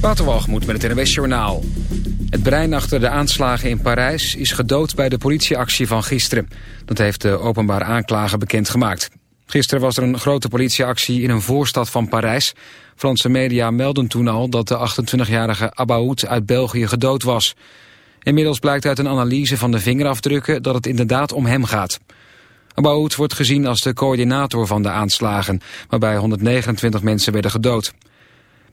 Waterwalgemoed met het NWS Journaal. Het brein achter de aanslagen in Parijs is gedood bij de politieactie van gisteren. Dat heeft de openbare aanklager bekendgemaakt. Gisteren was er een grote politieactie in een voorstad van Parijs. Franse media melden toen al dat de 28-jarige Abaoud uit België gedood was. Inmiddels blijkt uit een analyse van de vingerafdrukken dat het inderdaad om hem gaat. Abaoud wordt gezien als de coördinator van de aanslagen, waarbij 129 mensen werden gedood.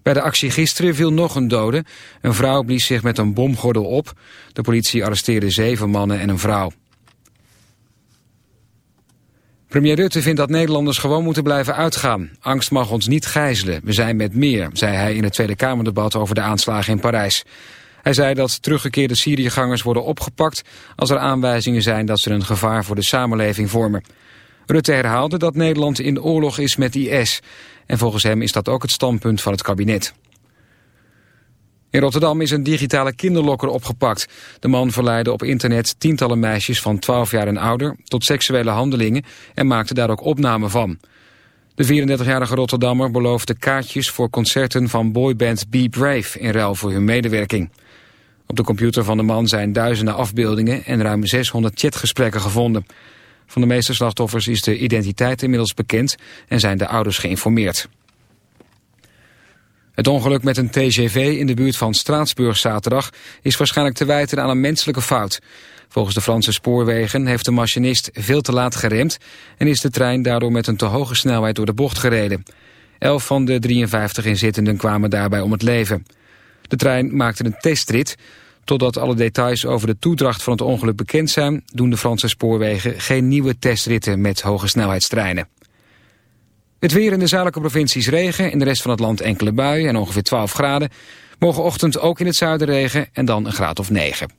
Bij de actie gisteren viel nog een dode. Een vrouw blies zich met een bomgordel op. De politie arresteerde zeven mannen en een vrouw. Premier Rutte vindt dat Nederlanders gewoon moeten blijven uitgaan. Angst mag ons niet gijzelen. We zijn met meer, zei hij in het Tweede Kamerdebat over de aanslagen in Parijs. Hij zei dat teruggekeerde Syriëgangers worden opgepakt... als er aanwijzingen zijn dat ze een gevaar voor de samenleving vormen. Rutte herhaalde dat Nederland in oorlog is met IS. En volgens hem is dat ook het standpunt van het kabinet. In Rotterdam is een digitale kinderlokker opgepakt. De man verleidde op internet tientallen meisjes van 12 jaar en ouder... tot seksuele handelingen en maakte daar ook opname van. De 34-jarige Rotterdammer beloofde kaartjes voor concerten van boyband Be Brave... in ruil voor hun medewerking. Op de computer van de man zijn duizenden afbeeldingen... en ruim 600 chatgesprekken gevonden... Van de meeste slachtoffers is de identiteit inmiddels bekend en zijn de ouders geïnformeerd. Het ongeluk met een TGV in de buurt van Straatsburg zaterdag is waarschijnlijk te wijten aan een menselijke fout. Volgens de Franse spoorwegen heeft de machinist veel te laat geremd en is de trein daardoor met een te hoge snelheid door de bocht gereden. Elf van de 53 inzittenden kwamen daarbij om het leven. De trein maakte een testrit. Totdat alle details over de toedracht van het ongeluk bekend zijn... doen de Franse spoorwegen geen nieuwe testritten met hoge snelheidstreinen. Het weer in de zuidelijke provincies regen, in de rest van het land enkele buien en ongeveer 12 graden. Morgenochtend ook in het zuiden regen en dan een graad of 9.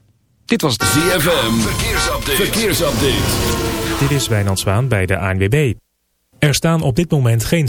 Dit was de ZFM, verkeersupdate. verkeersupdate. Dit is Wijnand Zwaan bij de ANWB. Er staan op dit moment geen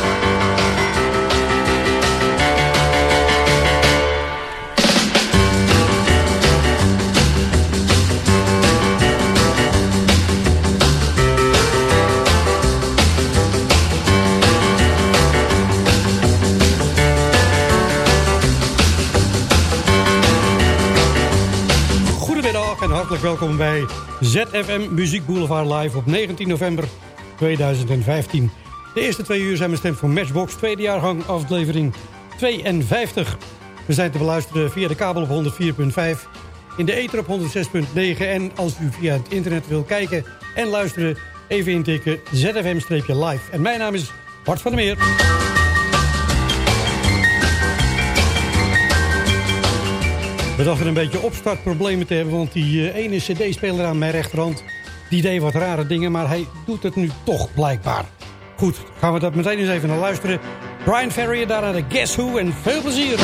Welkom bij ZFM Muziek Boulevard Live op 19 november 2015. De eerste twee uur zijn bestemd voor Matchbox, tweede jaargang aflevering 52. We zijn te beluisteren via de kabel op 104.5, in de ether op 106.9... en als u via het internet wil kijken en luisteren, even intikken ZFM-live. En mijn naam is Bart van der Meer. We dachten een beetje opstartproblemen te hebben... want die uh, ene cd-speler aan mijn rechterhand... die deed wat rare dingen, maar hij doet het nu toch blijkbaar. Goed, gaan we dat meteen eens even naar luisteren. Brian Ferry, daarna de Guess Who en veel plezier.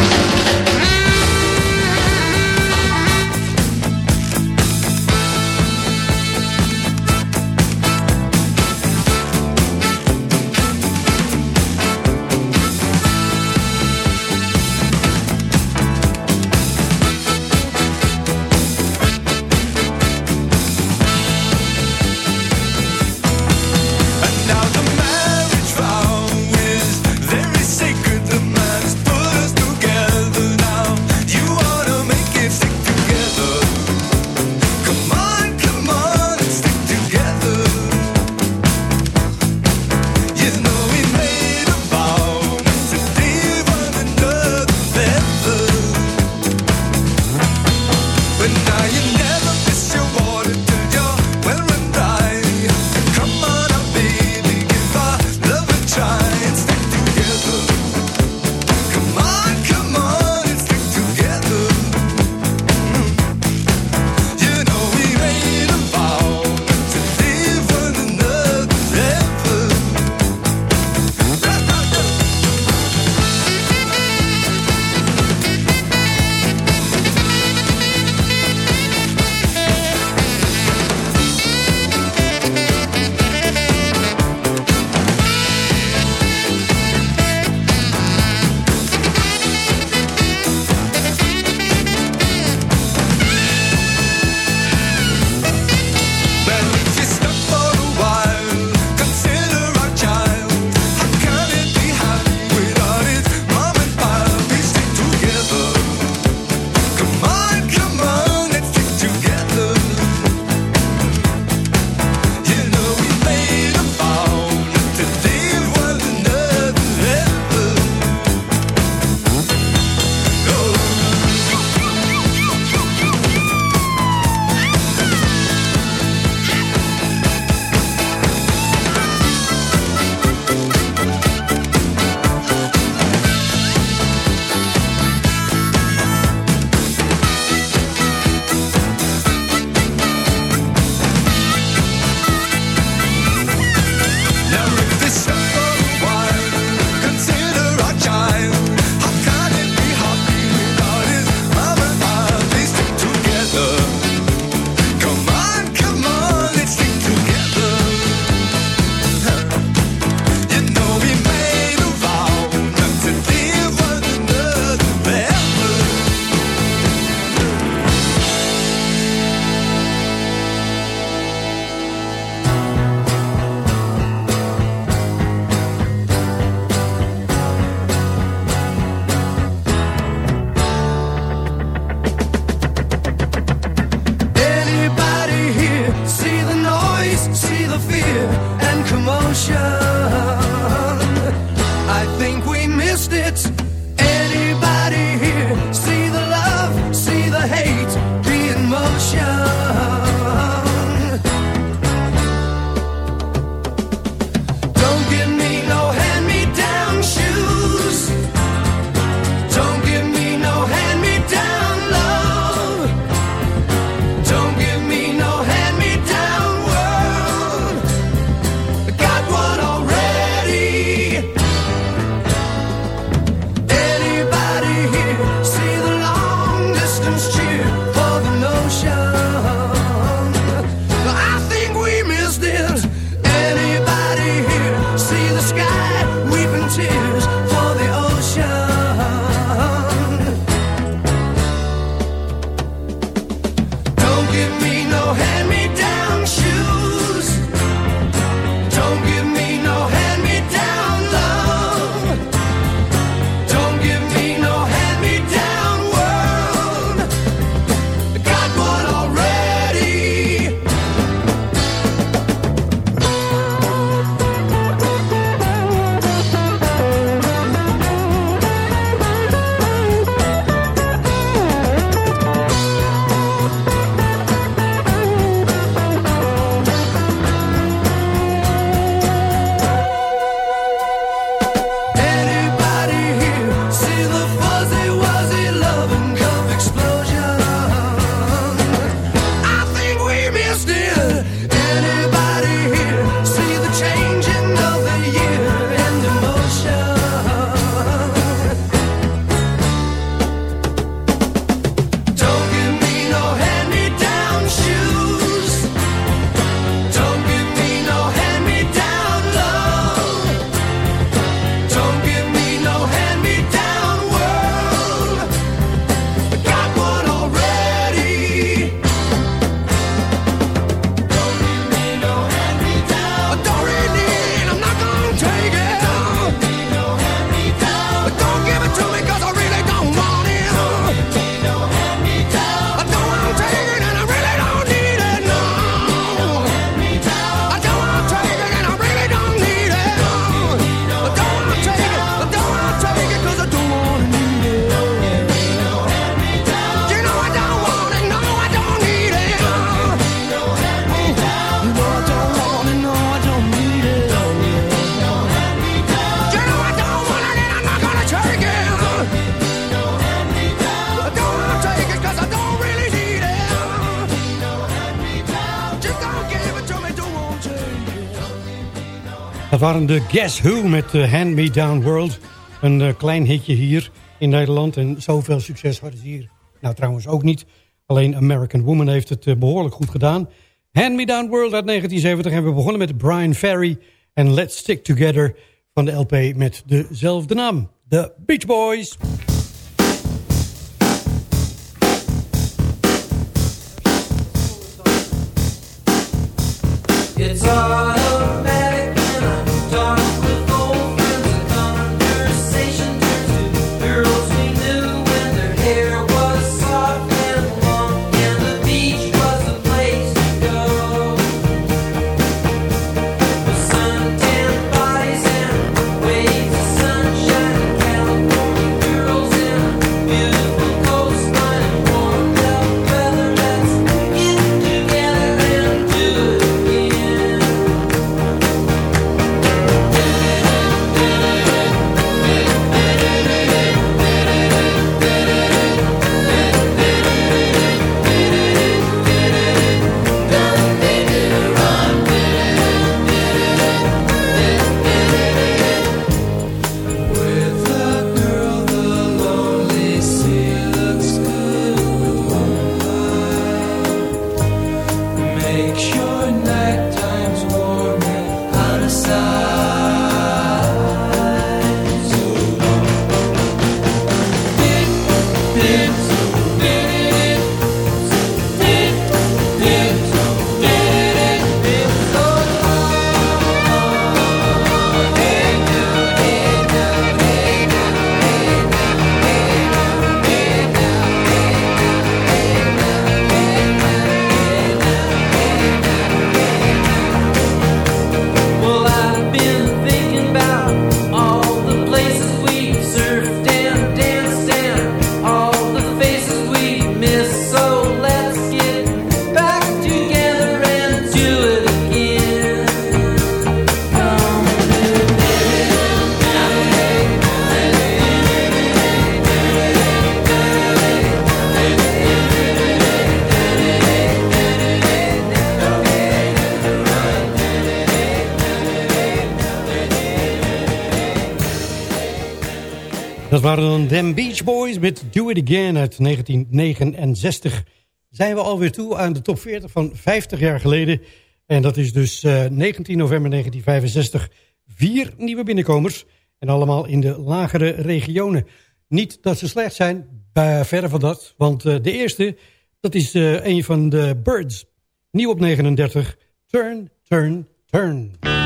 De Guess Who met uh, Hand Me Down World. Een uh, klein hitje hier in Nederland. En zoveel succes hadden ze hier. Nou, trouwens ook niet. Alleen American Woman heeft het uh, behoorlijk goed gedaan. Hand Me Down World uit 1970. En we begonnen met Brian Ferry en Let's Stick Together van de LP met dezelfde naam. The Beach Boys. It's waren dan Them Beach Boys met Do It Again uit 1969. Zijn we alweer toe aan de top 40 van 50 jaar geleden. En dat is dus uh, 19 november 1965. Vier nieuwe binnenkomers. En allemaal in de lagere regionen. Niet dat ze slecht zijn, verder van dat. Want uh, de eerste, dat is uh, een van de Birds. Nieuw op 39. Turn, turn, turn.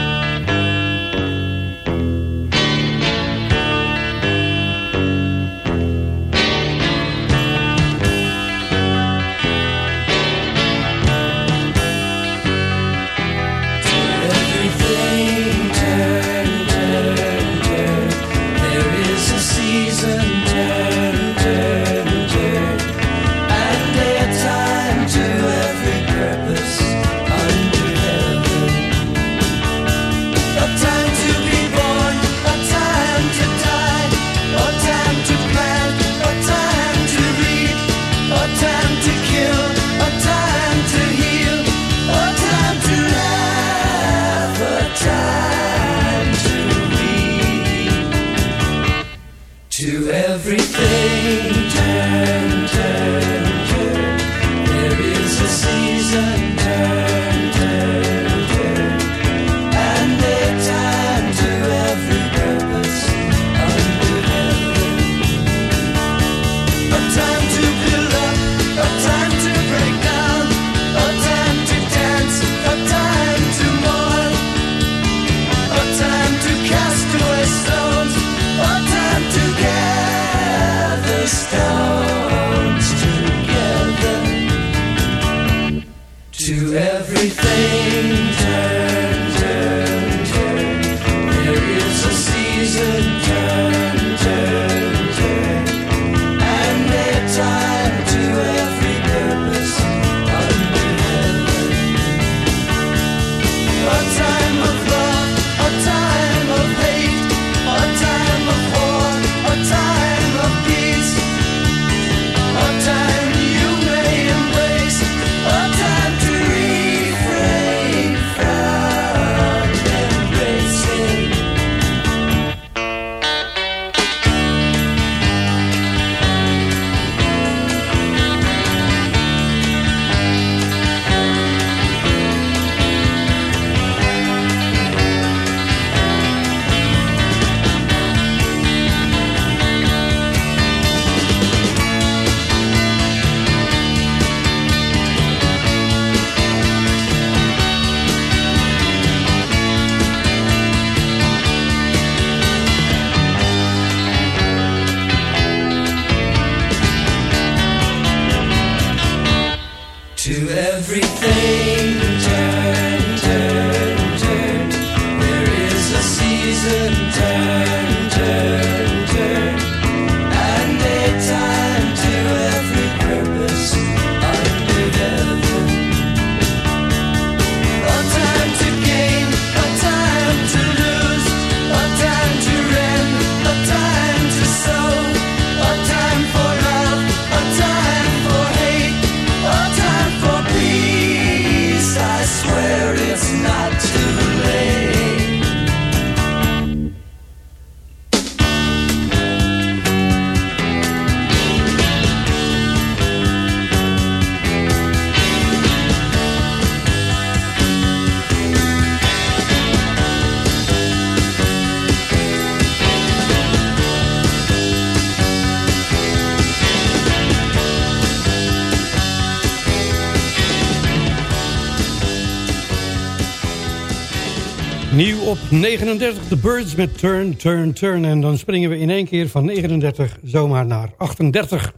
Op 39, The Birds met Turn, Turn, Turn. En dan springen we in één keer van 39 zomaar naar 38.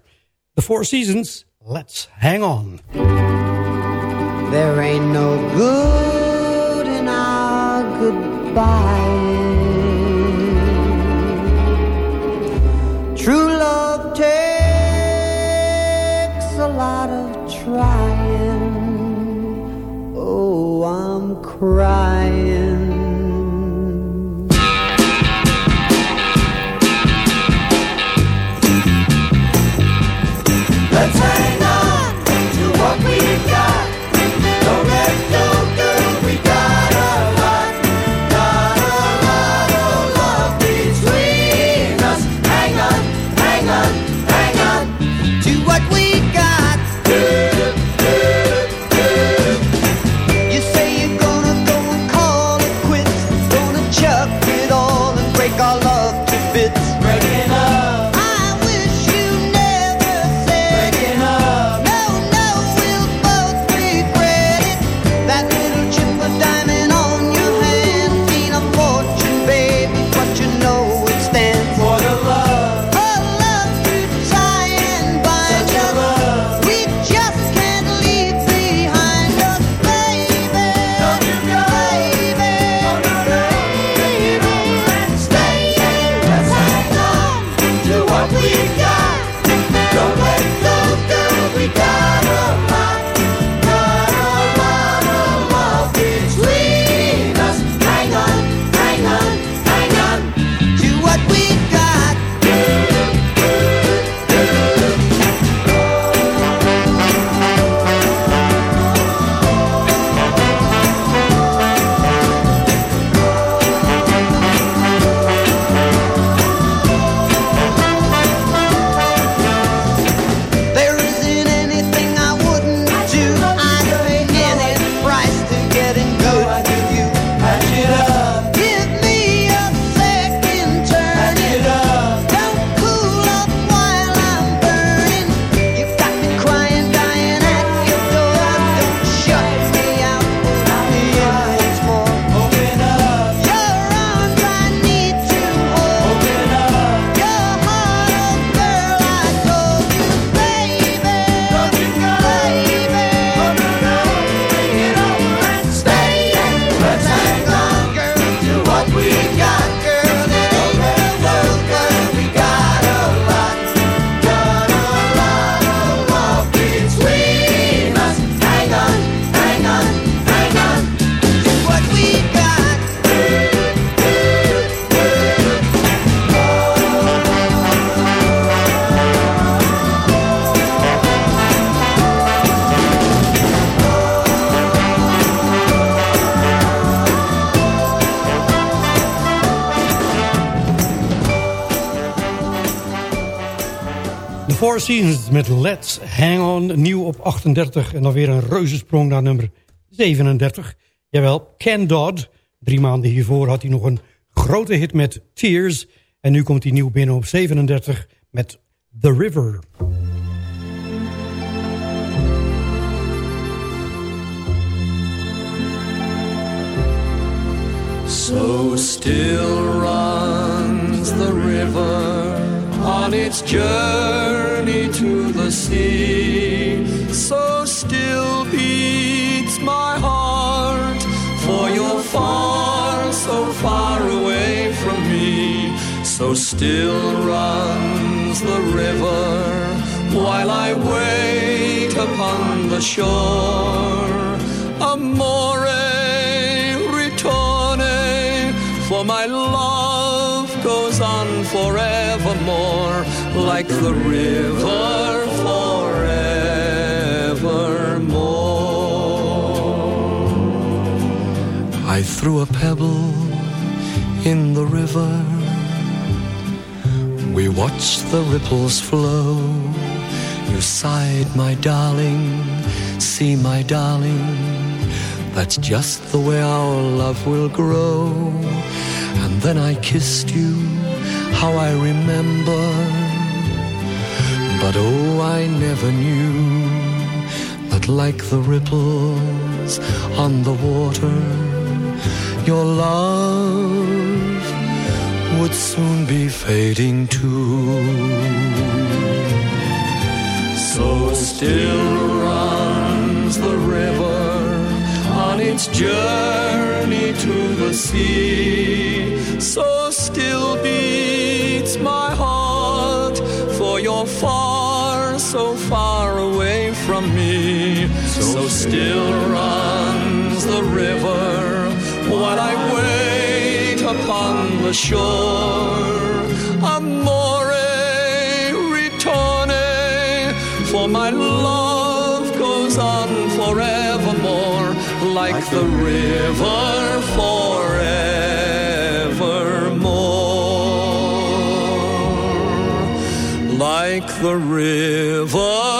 The Four Seasons, Let's Hang On. There ain't no good in our goodbye. True love takes a lot of trying. Oh, I'm crying. Four met Let's Hang On. Nieuw op 38 en dan weer een reuzensprong naar nummer 37. Jawel, Ken Dodd. Drie maanden hiervoor had hij nog een grote hit met Tears. En nu komt hij nieuw binnen op 37 met The River. So still runs the river on its journey to the sea. So still beats my heart, for you're far, so far away from me. So still runs the river while I wait upon the shore. Amore ritorne, for my love goes on forevermore, like the river forevermore. I threw a pebble in the river. We watched the ripples flow. You sighed, my darling, see, my darling. That's just the way our love will grow. And then I kissed you, how I remember. But oh, I never knew that like the ripples on the water, your love would soon be fading too. So still its journey to the sea. So still beats my heart, for you're far, so far away from me. So still runs the river while I wait upon the shore. The river forevermore. Like the river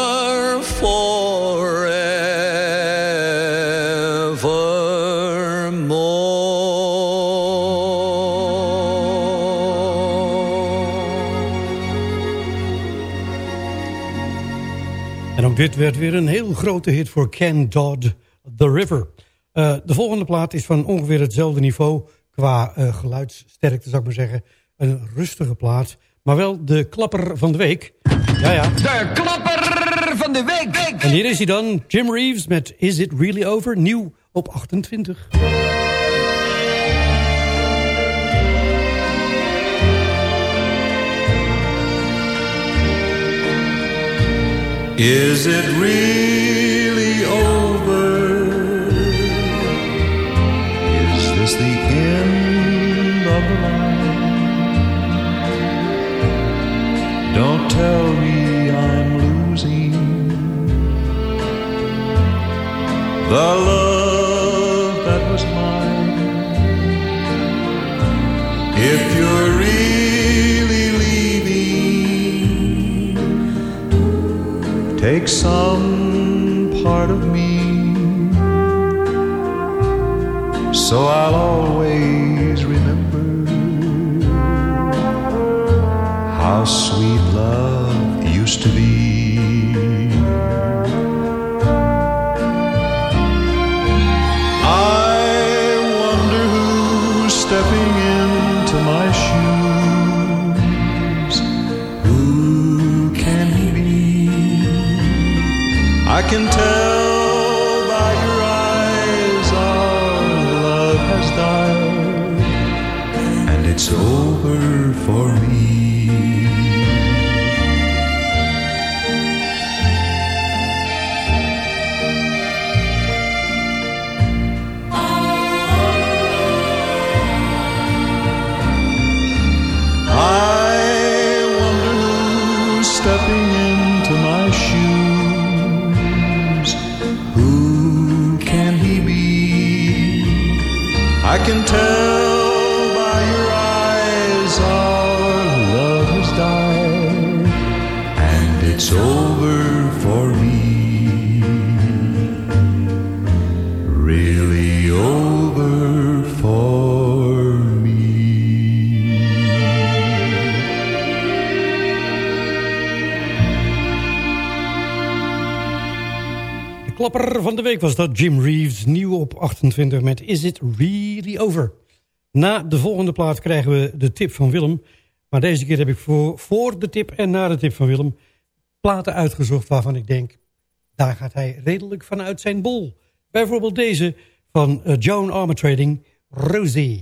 En ook dit werd weer een heel grote hit voor Ken Dodd, The River. Eh, de volgende plaat is van ongeveer hetzelfde niveau qua eh, geluidssterkte, zou ik maar zeggen. Een rustige plaat, maar wel de klapper van de week. Ja, ja. De klapper van de week. En hier is hij dan, Jim Reeves met Is It Really Over? Nieuw op 28. Is it really the line? Don't tell me I'm losing the love that was mine. If you're really leaving, take some part of me so I'll always can tell tell by your eyes our love has died, and it's over for me. Really over for me. De klapper van de week was dat Jim Reeves, nieuw op 28 met Is It Really Over? Na de volgende plaat krijgen we de tip van Willem. Maar deze keer heb ik voor, voor de tip en na de tip van Willem... platen uitgezocht waarvan ik denk... daar gaat hij redelijk vanuit zijn bol. Bijvoorbeeld deze van eh, Joan Armatrading, Rosie.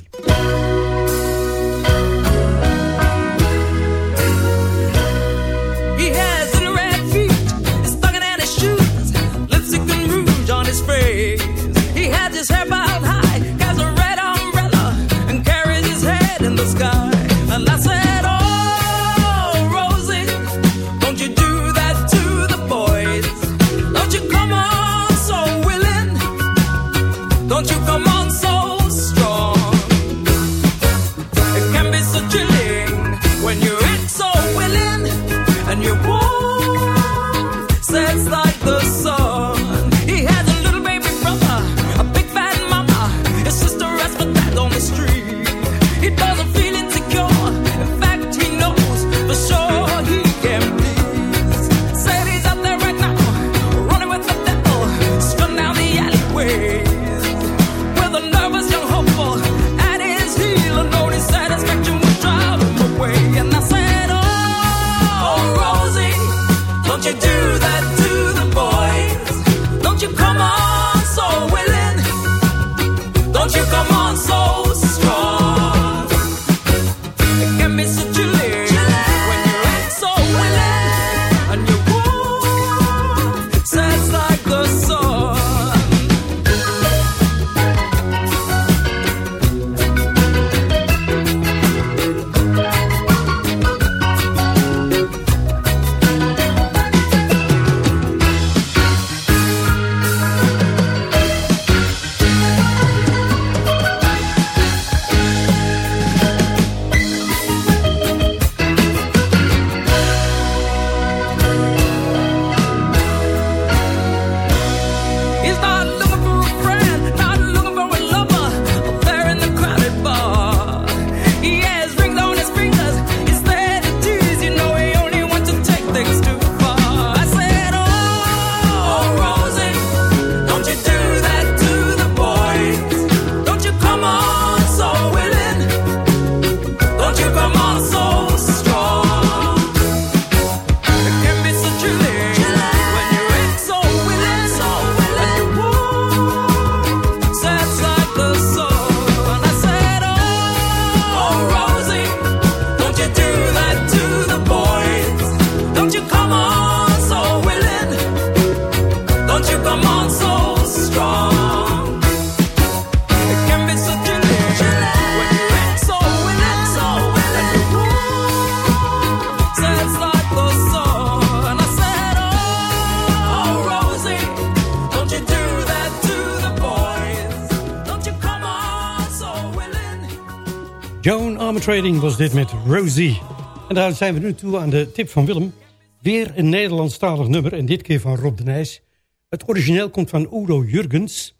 Armatrading was dit met Rosie. En daar zijn we nu toe aan de tip van Willem. Weer een Nederlandstalig nummer en dit keer van Rob de Nijs. Het origineel komt van Udo Jurgens.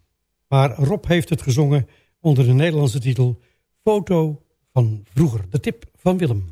Maar Rob heeft het gezongen onder de Nederlandse titel... Foto van vroeger. De tip van Willem.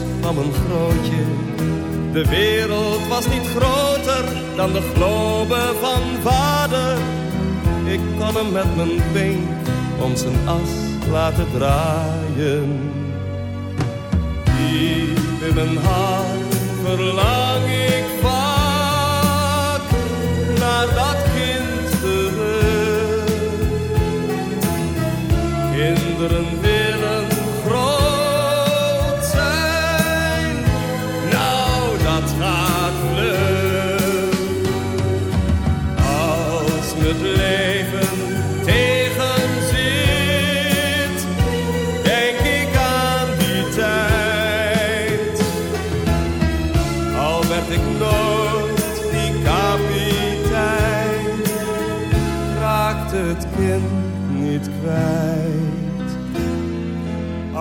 van een grootje. De wereld was niet groter dan de globe van vader. Ik kon hem met mijn pink om zijn as laten draaien. Diep in mijn hart verlang ik vaak naar dat kind terug. Kinderen willen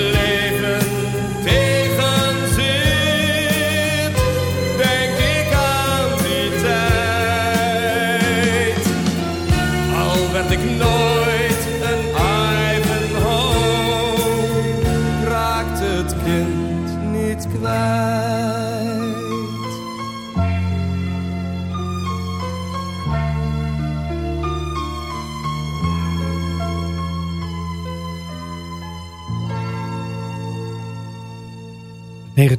Als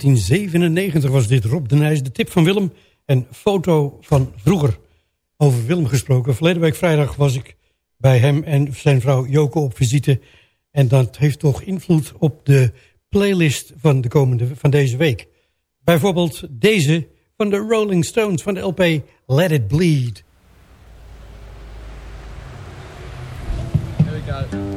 1997 was dit Rob de Nijs, de tip van Willem en foto van vroeger. Over Willem gesproken. Verleden week vrijdag was ik bij hem en zijn vrouw Joko op visite. En dat heeft toch invloed op de playlist van, de komende, van deze week. Bijvoorbeeld deze van de Rolling Stones van de LP Let It Bleed. Here we go.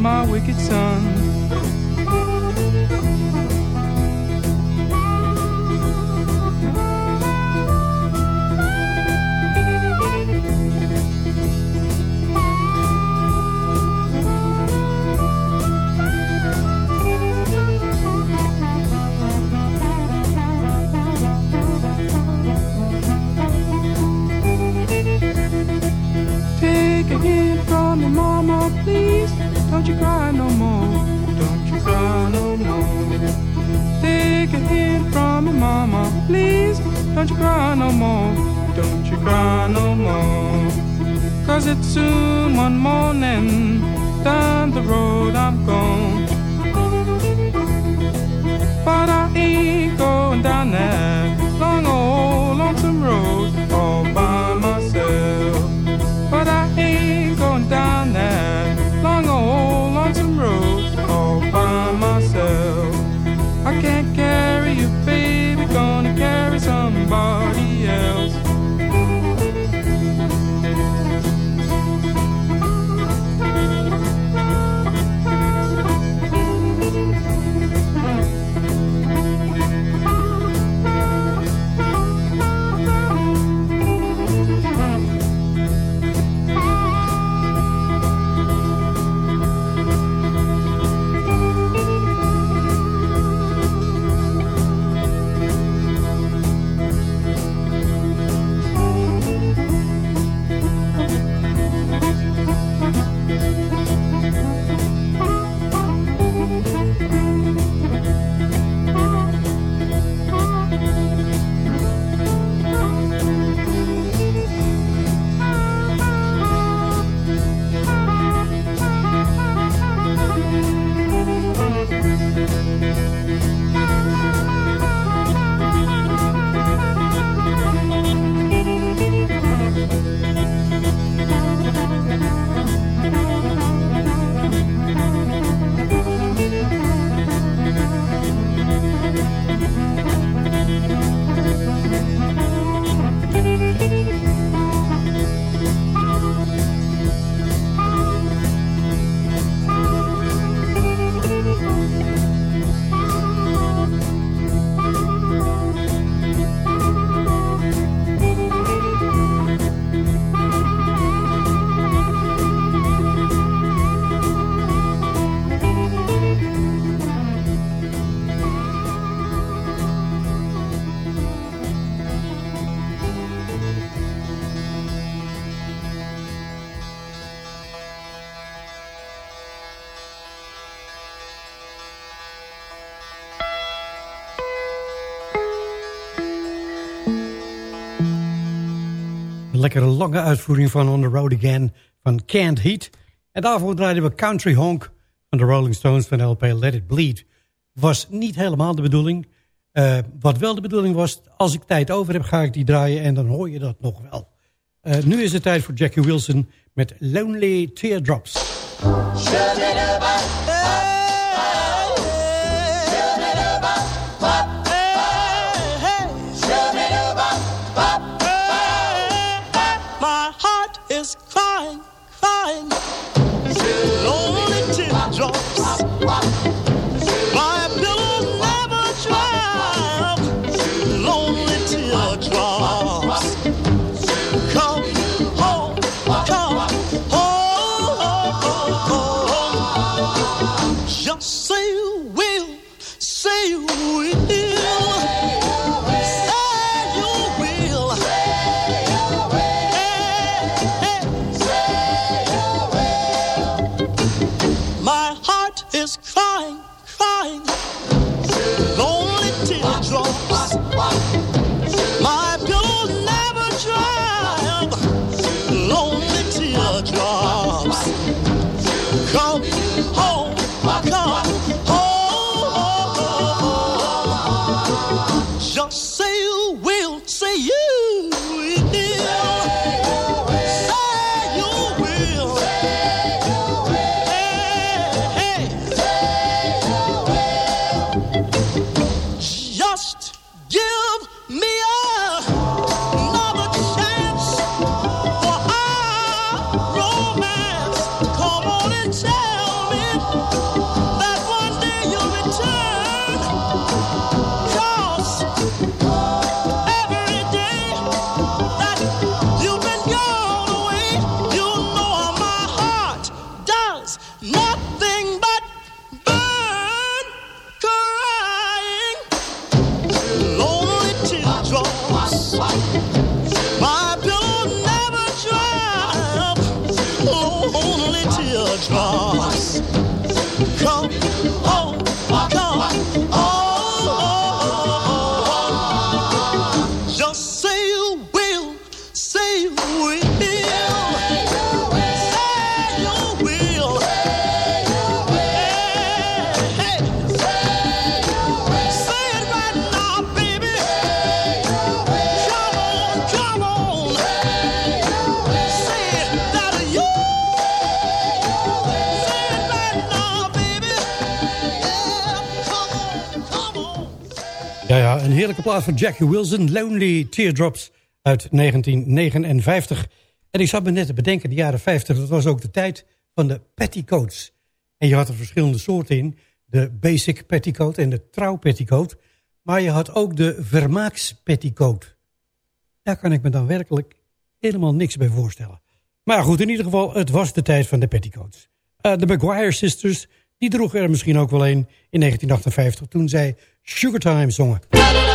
My wicked son. Don't you cry no more. Don't you cry no more. Cause it's soon one morning. Down the road I'm gone. But I ain't going down that long old lonesome road anymore lekkere lange uitvoering van On The Road Again van Can't Heat. En daarvoor draaiden we Country Honk van de Rolling Stones van LP Let It Bleed. Was niet helemaal de bedoeling. Eh, wat wel de bedoeling was, als ik tijd over heb ga ik die draaien en dan hoor je dat nog wel. Eh, nu is het tijd voor Jackie Wilson met Lonely Teardrops. heerlijke plaat van Jackie Wilson, Lonely Teardrops uit 1959. En ik zat me net te bedenken, de jaren 50, dat was ook de tijd van de petticoats. En je had er verschillende soorten in. De basic petticoat en de trouw petticoat. Maar je had ook de vermaakspetticoat. Daar kan ik me dan werkelijk helemaal niks bij voorstellen. Maar goed, in ieder geval, het was de tijd van de petticoats. Eh, de McGuire Sisters, die droegen er misschien ook wel een in 1958... toen zij Sugar Time zongen.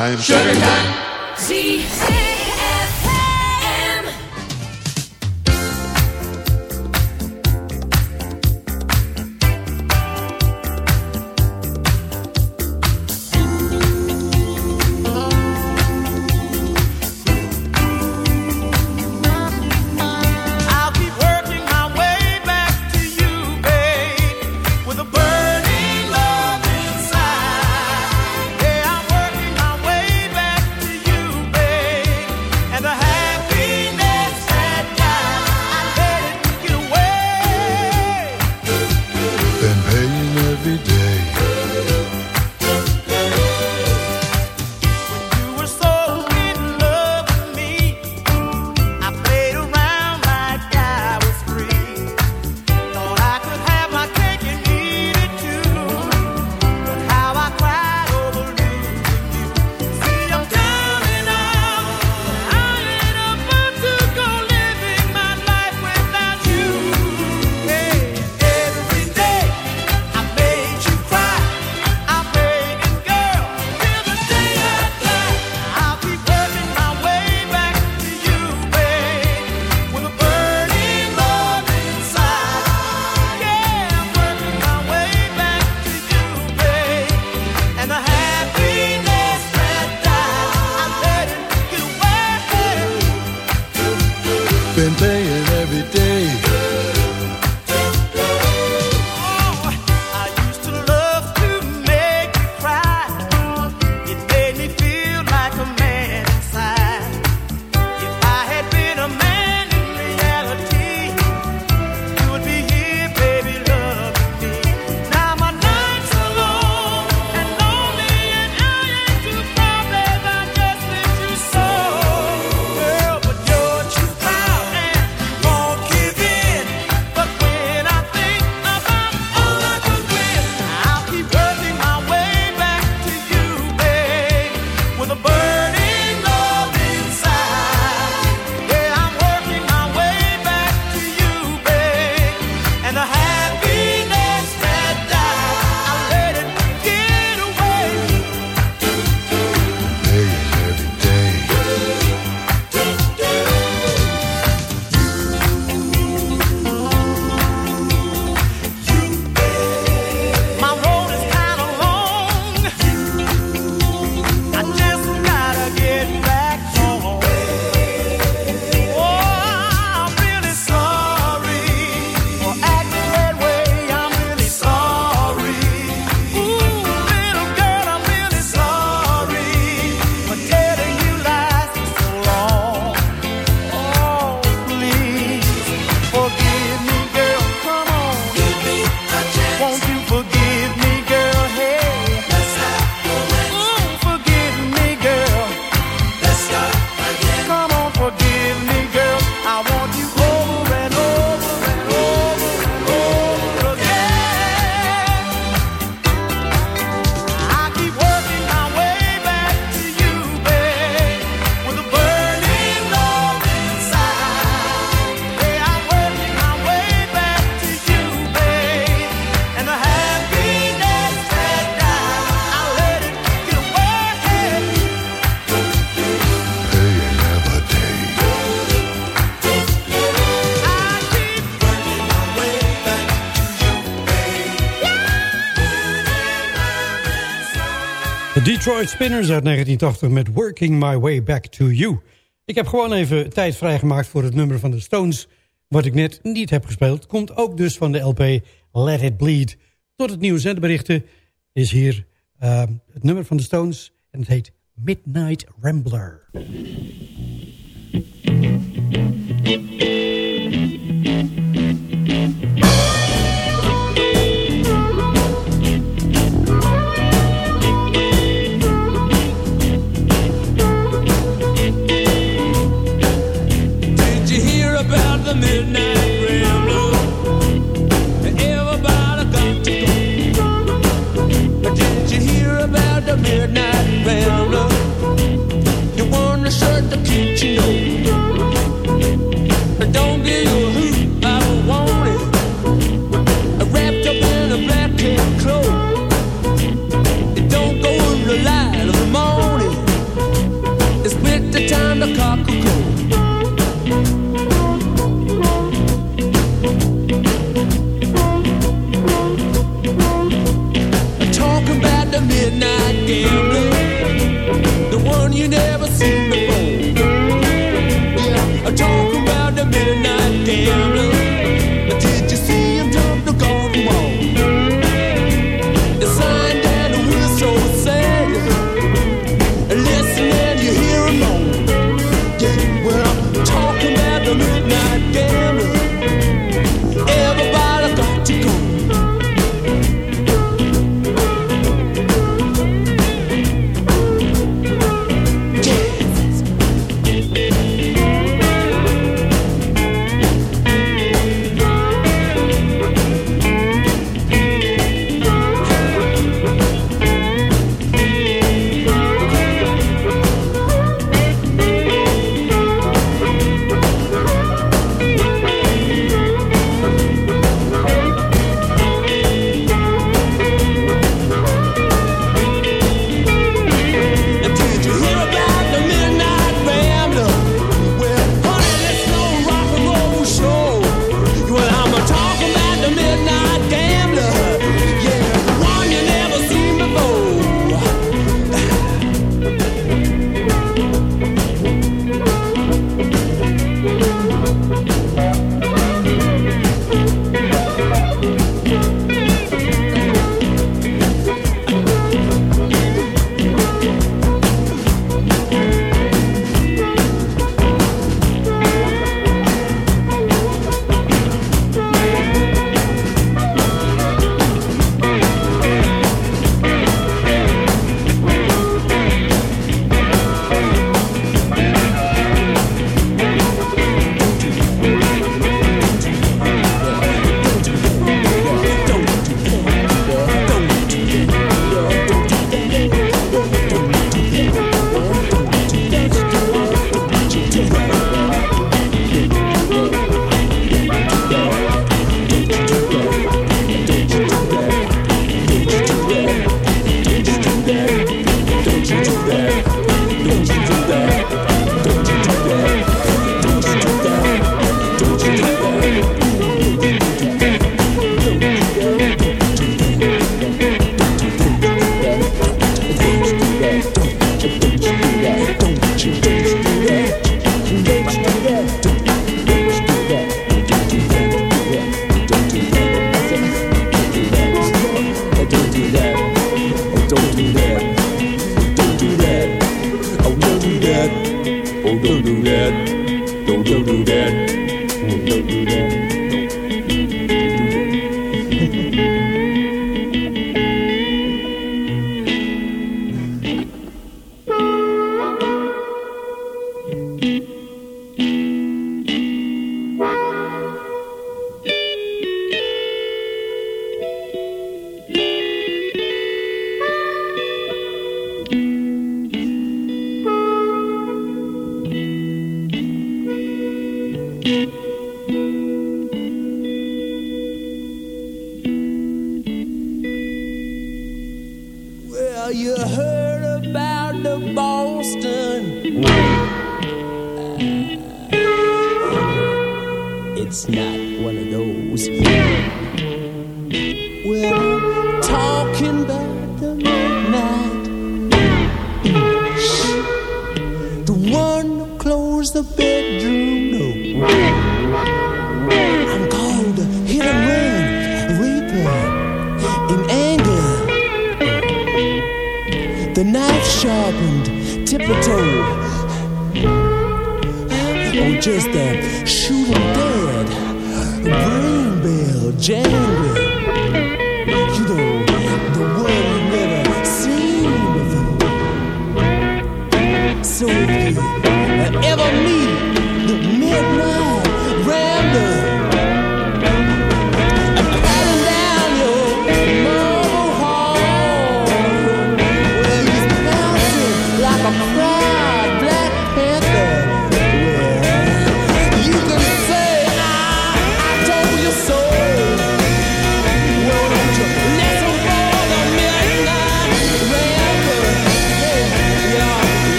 time. Sugar time. Detroit Spinners uit 1980 met Working My Way Back to You. Ik heb gewoon even tijd vrijgemaakt voor het nummer van de Stones... wat ik net niet heb gespeeld. Komt ook dus van de LP Let It Bleed. Tot het nieuws en de berichten is hier ehm, het nummer van de Stones... en het heet Midnight Rambler.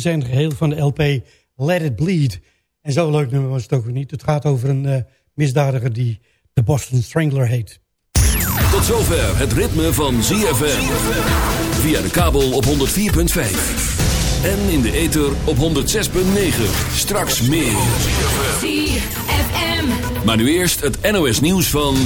zijn geheel van de LP Let It Bleed. En zo'n leuk nummer was het ook niet. Het gaat over een uh, misdadiger die de Boston Strangler heet. Tot zover het ritme van ZFM. Via de kabel op 104.5. En in de ether op 106.9. Straks meer. ZFM. Maar nu eerst het NOS nieuws van...